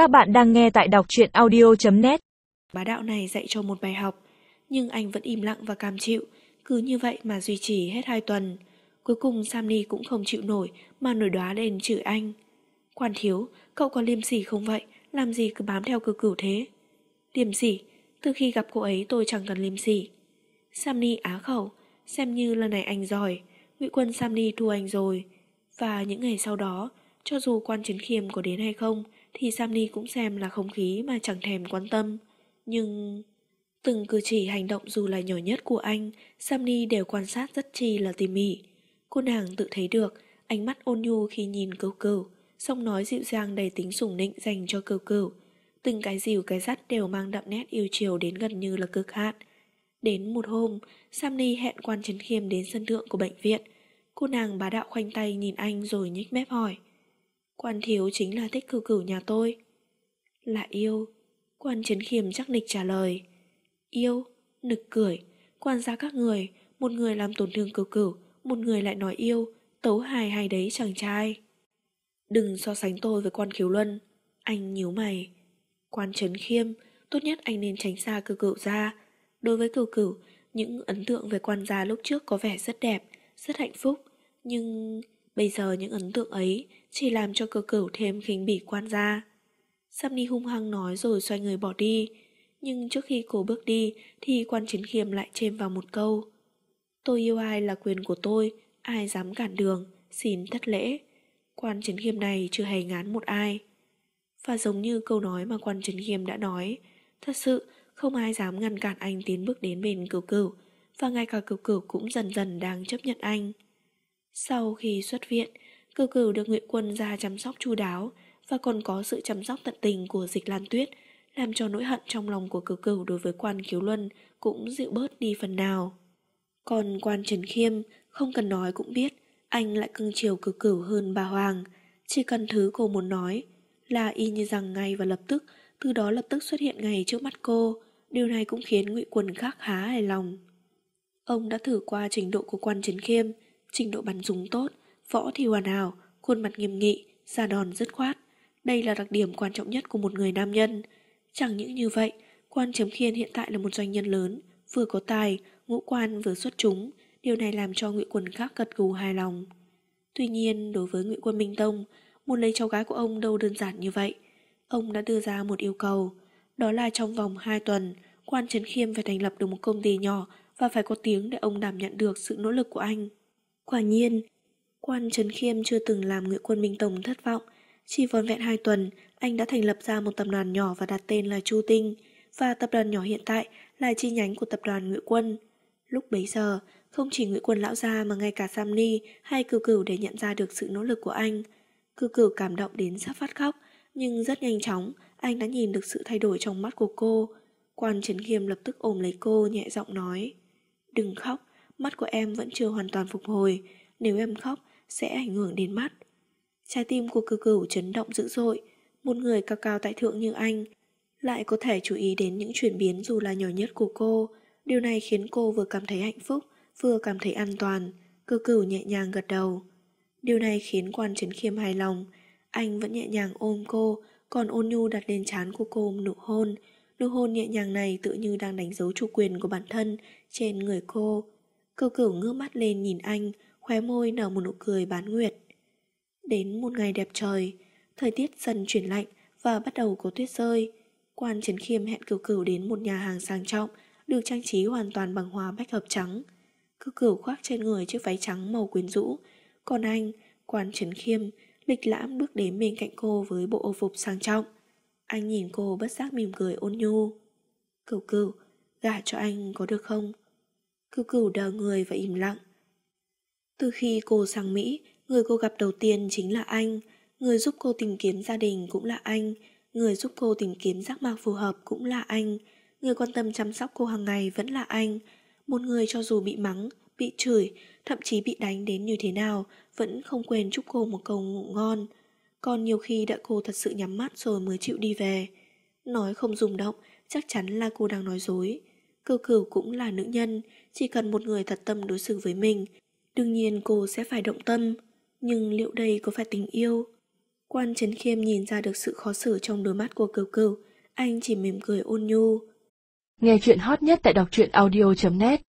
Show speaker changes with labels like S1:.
S1: Các bạn đang nghe tại đọc truyện audio.net
S2: Bá đạo này dạy cho một bài học, nhưng anh vẫn im lặng và cam chịu, cứ như vậy mà duy trì hết hai tuần. Cuối cùng Samni cũng không chịu nổi mà nổi đoá lên chửi anh. Quan thiếu, cậu có liêm sỉ không vậy? Làm gì cứ bám theo cử cửu thế? Liêm sỉ, từ khi gặp cô ấy tôi chẳng cần liêm sỉ. Samni á khẩu, xem như lần này anh giỏi, ngụy quân Samni thua anh rồi. Và những ngày sau đó, cho dù quan chiến khiêm có đến hay không, thì Sammy cũng xem là không khí mà chẳng thèm quan tâm. Nhưng... Từng cử chỉ hành động dù là nhỏ nhất của anh, Sammy đều quan sát rất chi là tỉ mỉ. Cô nàng tự thấy được, ánh mắt ôn nhu khi nhìn cừu cừu, song nói dịu dàng đầy tính sủng nịnh dành cho cừu cừu. Từng cái dìu cái dắt đều mang đậm nét yêu chiều đến gần như là cực hạn. Đến một hôm, Sammy hẹn quan trấn khiêm đến sân thượng của bệnh viện. Cô nàng bá đạo khoanh tay nhìn anh rồi nhếch mép hỏi. Quan thiếu chính là thích cửu cửu nhà tôi. Là yêu. Quan trấn khiêm chắc nịch trả lời. Yêu, nực cười, quan gia các người, một người làm tổn thương cửu cửu, một người lại nói yêu, tấu hài hay đấy chàng trai. Đừng so sánh tôi với quan khiếu luân. Anh nhíu mày. Quan trấn khiêm, tốt nhất anh nên tránh xa cửu cửu ra. Đối với cửu cửu, những ấn tượng về quan gia lúc trước có vẻ rất đẹp, rất hạnh phúc. Nhưng bây giờ những ấn tượng ấy chỉ làm cho cơ cửu thêm khinh bỉ quan gia. samni hung hăng nói rồi xoay người bỏ đi. Nhưng trước khi cô bước đi thì quan chiến khiêm lại chêm vào một câu. Tôi yêu ai là quyền của tôi, ai dám cản đường, xin thất lễ. Quan chiến khiêm này chưa hề ngán một ai. Và giống như câu nói mà quan chiến khiêm đã nói, thật sự không ai dám ngăn cản anh tiến bước đến bên cửu cửu, và ngay cả cửu cửu cũng dần dần đang chấp nhận anh. Sau khi xuất viện, cửu cửu được Nguyễn Quân ra chăm sóc chu đáo và còn có sự chăm sóc tận tình của dịch lan tuyết, làm cho nỗi hận trong lòng của cửu cửu đối với quan khiếu luân cũng dịu bớt đi phần nào. Còn quan Trần Khiêm, không cần nói cũng biết, anh lại cưng chiều cửu cửu hơn bà Hoàng. Chỉ cần thứ cô muốn nói là y như rằng ngay và lập tức, từ đó lập tức xuất hiện ngay trước mắt cô. Điều này cũng khiến ngụy Quân khác khá hài lòng. Ông đã thử qua trình độ của quan Trần Khiêm, trình độ bắn súng tốt, võ thì hoàn hảo, khuôn mặt nghiêm nghị, ra đòn dứt khoát. Đây là đặc điểm quan trọng nhất của một người nam nhân. Chẳng những như vậy, quan chấm khiên hiện tại là một doanh nhân lớn, vừa có tài, ngũ quan vừa xuất chúng, điều này làm cho ngụy Quân khác gật gù hài lòng. Tuy nhiên, đối với ngụy Quân Minh Tông, muốn lấy cháu gái của ông đâu đơn giản như vậy. Ông đã đưa ra một yêu cầu, đó là trong vòng 2 tuần, quan Trấn Khiêm phải thành lập được một công ty nhỏ và phải có tiếng để ông đảm nhận được sự nỗ lực của anh. Quả nhiên, quan Trấn Khiêm chưa từng làm ngụy quân Minh Tổng thất vọng. Chỉ vòn vẹn 2 tuần, anh đã thành lập ra một tập đoàn nhỏ và đặt tên là Chu Tinh, và tập đoàn nhỏ hiện tại là chi nhánh của tập đoàn Ngụy Quân. Lúc bấy giờ, không chỉ Ngụy Quân lão gia mà ngay cả Sam Ni hay Cửu Cửu để nhận ra được sự nỗ lực của anh. Cửu Cửu cảm động đến sắp phát khóc, nhưng rất nhanh chóng, anh đã nhìn được sự thay đổi trong mắt của cô. Quan Trấn Khiêm lập tức ôm lấy cô nhẹ giọng nói Đừng khóc, mắt của em vẫn chưa hoàn toàn phục hồi. Nếu em khóc, sẽ ảnh hưởng đến mắt. Trái tim của cử cửu chấn động dữ dội. Một người cao cao tại thượng như anh Lại có thể chú ý đến những chuyển biến dù là nhỏ nhất của cô. Điều này khiến cô vừa cảm thấy hạnh phúc, Vừa cảm thấy an toàn. Cử cửu nhẹ nhàng gật đầu. Điều này khiến quan trấn khiêm hài lòng. Anh vẫn nhẹ nhàng ôm cô, Còn ôn nhu đặt lên trán của cô nụ hôn. Nụ hôn nhẹ nhàng này tự như đang đánh dấu chủ quyền của bản thân trên người cô. Cửu cửu ngước mắt lên nhìn anh, khóe môi nở một nụ cười bán nguyệt. Đến một ngày đẹp trời, thời tiết dần chuyển lạnh và bắt đầu có tuyết rơi. Quan Trấn Khiêm hẹn cửu cửu đến một nhà hàng sang trọng, được trang trí hoàn toàn bằng hoa bách hợp trắng. Cửu cửu khoác trên người chiếc váy trắng màu quyến rũ, còn anh, Quan Trấn Khiêm, lịch lãm bước đến bên cạnh cô với bộ ô phục sang trọng. Anh nhìn cô bất giác mỉm cười ôn nhu. Cửu cửu, gả cho anh có được không? Cửu cửu đờ người và im lặng. Từ khi cô sang Mỹ, người cô gặp đầu tiên chính là anh. Người giúp cô tìm kiếm gia đình cũng là anh. Người giúp cô tìm kiếm giác mạc phù hợp cũng là anh. Người quan tâm chăm sóc cô hàng ngày vẫn là anh. Một người cho dù bị mắng, bị chửi, thậm chí bị đánh đến như thế nào, vẫn không quên chúc cô một câu ngủ ngon. Còn nhiều khi đã cô thật sự nhắm mắt rồi mới chịu đi về. Nói không rung động, chắc chắn là cô đang nói dối. Cửu cửu cũng là nữ nhân, chỉ cần một người thật tâm đối xử với mình. Đương nhiên cô sẽ phải động tâm, nhưng liệu đây có phải tình yêu? Quan Trấn Khiêm nhìn ra được sự khó xử trong đôi mắt của cừu cừu, anh chỉ mỉm cười ôn nhu.
S1: Nghe chuyện hot nhất tại đọc truyện audio.net